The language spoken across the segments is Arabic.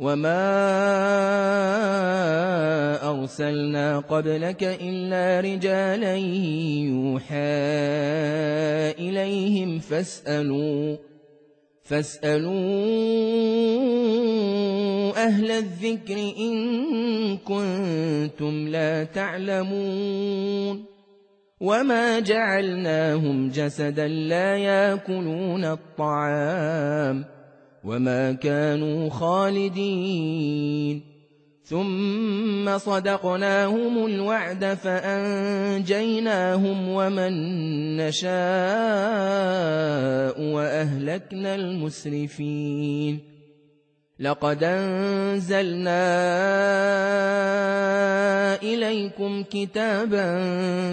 وما أرسلنا قبلك إلا رجالا يوحى إليهم فاسألوا فاسألوا أهل الذكر إن كنتم لا تعلمون. وما جعلناهم جسدا لا ياكلون الطعام. وما كانوا خالدين ثم صدقناهم الوعد فأنجيناهم ومن نشاء وأهلكنا المسرفين لقد أنزلنا إليكم كتابا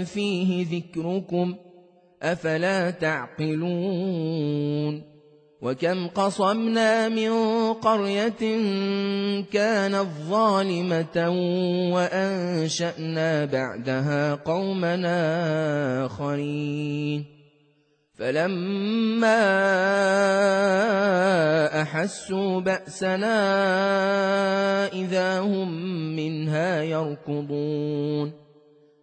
فيه ذكركم أفلا تعقلون وكم قصمنا من قرية كانت ظالمة وأنشأنا بعدها قومنا آخرين. فلما أحسوا بأسنا إذا هم منها يركضون.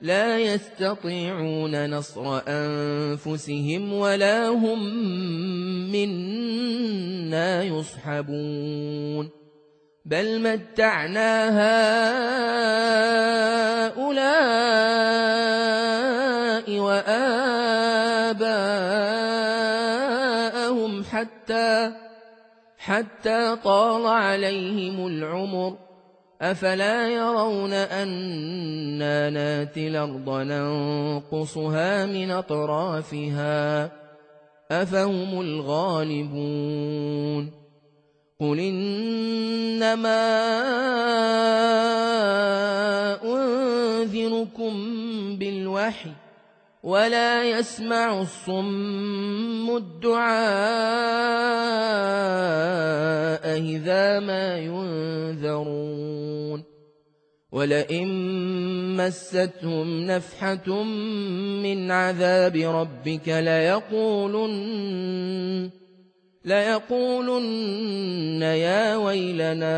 لا يستطيعون نصر أنفسهم ولا هم منا يصحبون بل متعنا هؤلاء وآباءهم حتى حتى طال عليهم العمر أفلا يرون أنا ناتي الأرض ننقصها من أطرافها؟ أفهم الغالبون. قل إنما أنذركم بالوحي ولا يسمع الصم الدعاء إذا ما ينذرون. ولئن مستهم نفحة من عذاب ربك ليقولن ليقولن يا ويلنا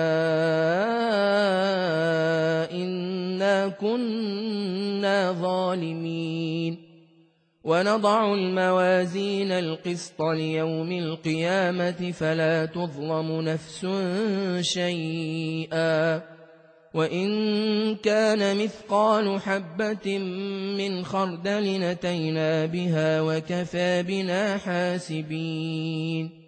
إنا كنا ظالمين. ونضع الموازين القسط ليوم القيامة فلا تظلم نفس شيئا. وإن كان مثقال حبة من خردل نتينا بها وكفى بنا حاسبين.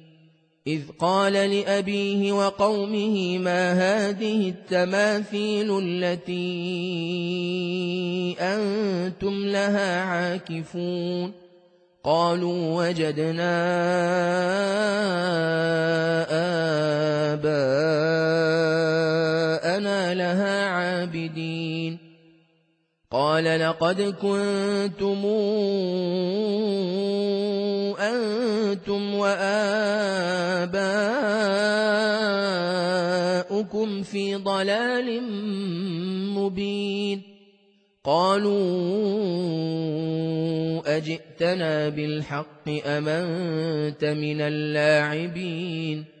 إذ قال لأبيه وقومه ما هذه التماثيل التي أنتم لها عاكفون قالوا وجدنا آباءنا لها عابدين قال لقد كنتم أنتم وآباؤكم في ضلال مبين. قالوا أجئتنا بالحق أمنت من اللاعبين.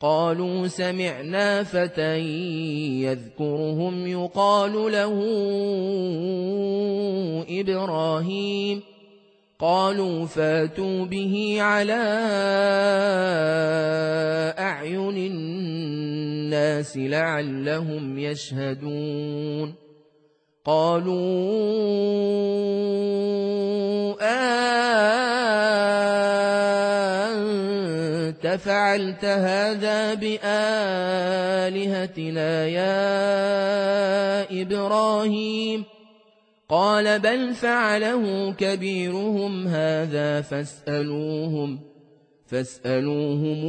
قالوا سمعنا فتى يذكرهم يقال له إبراهيم. قالوا فاتوا به على أعين الناس لعلهم يشهدون. قالوا أنت فعلت هذا بآلهتنا يا إبراهيم؟ قال بل فعله كبيرهم هذا فاسألوهم فاسألوهم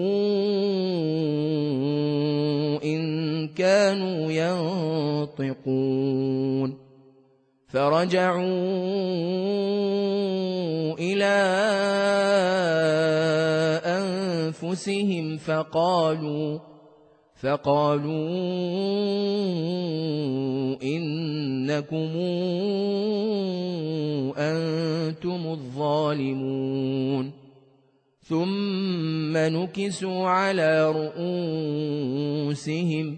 إن كانوا ينطقون. فرجعوا إلى أنفسهم فقالوا فقالوا إنكم أنتم الظالمون. ثم نكسوا على رؤوسهم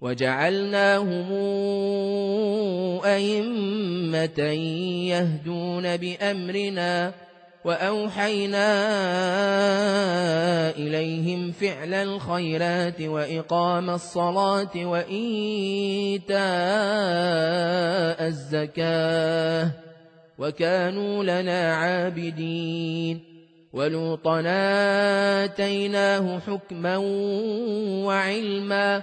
وجعلناهم أئمة يهدون بأمرنا وأوحينا إليهم فعل الخيرات وإقام الصلاة وإيتاء الزكاة وكانوا لنا عابدين ولوطا آتيناه حكما وعلما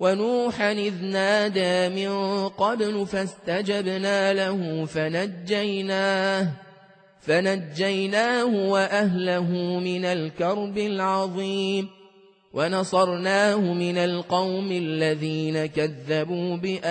ونوحا إذ نادى من قبل فاستجبنا له فنجيناه فنجيناه وأهله من الكرب العظيم ونصرناه من القوم الذين كذبوا بآياتنا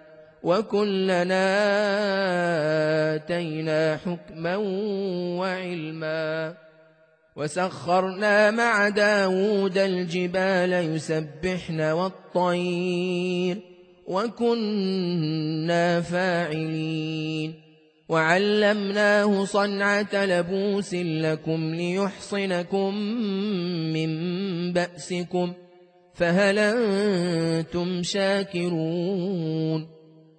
وكلنا آتينا حكما وعلما وسخرنا مع داود الجبال يسبحن والطير وكنا فاعلين وعلمناه صنعة لبوس لكم ليحصنكم من بأسكم فهل أنتم شاكرون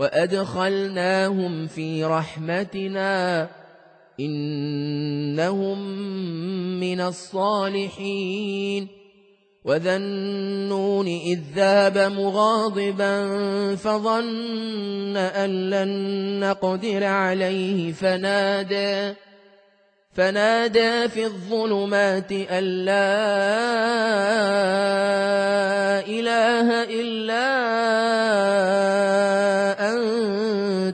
وأدخلناهم في رحمتنا إنهم من الصالحين وذا النون إذ ذاب مغاضبا فظن أن لن نقدر عليه فنادى فنادى في الظلمات أن لا إله إلا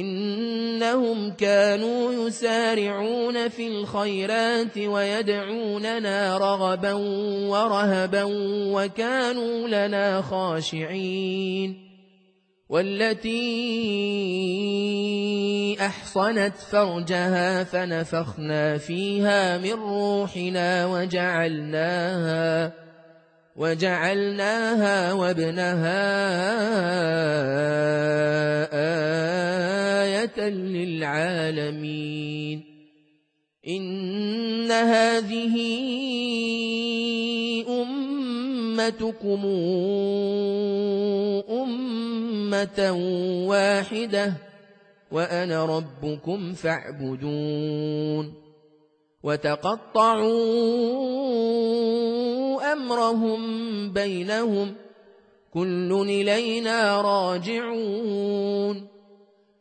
إنهم كانوا يسارعون في الخيرات ويدعوننا رغبا ورهبا وكانوا لنا خاشعين والتي أحصنت فرجها فنفخنا فيها من روحنا وجعلناها وجعلناها وابنها للعالمين. إن هذه أمتكم أمة واحدة وأنا ربكم فاعبدون. وتقطعوا أمرهم بينهم كل إلينا راجعون.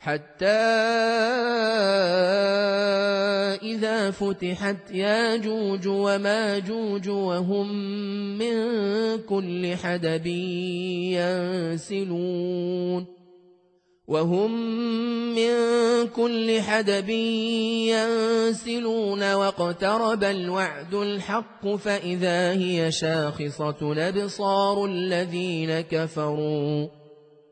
حتى إذا فتحت ياجوج وماجوج وهم من كل حدب ينسلون وهم من كل حدب ينسلون واقترب الوعد الحق فإذا هي شاخصة نبصار الذين كفروا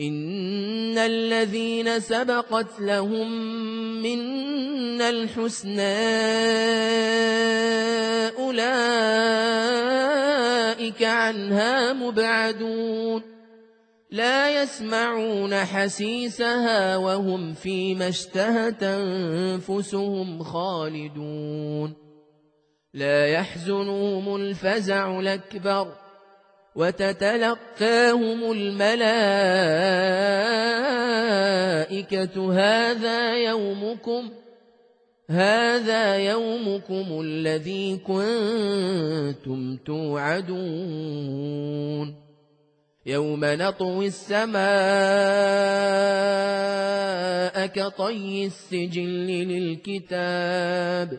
إن الذين سبقت لهم منا الحسنى أولئك عنها مبعدون لا يسمعون حسيسها وهم فيما اشتهت أنفسهم خالدون لا يحزنهم الفزع الأكبر وتتلقاهم الملائكة. هذا يومكم هذا يومكم الذي كنتم توعدون. يوم نطوي السماء كطي السجل للكتاب.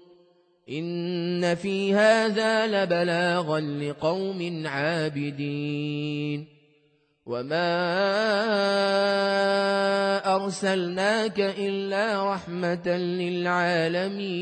إن في هذا لبلاغا لقوم عابدين وما أرسلناك إلا رحمة للعالمين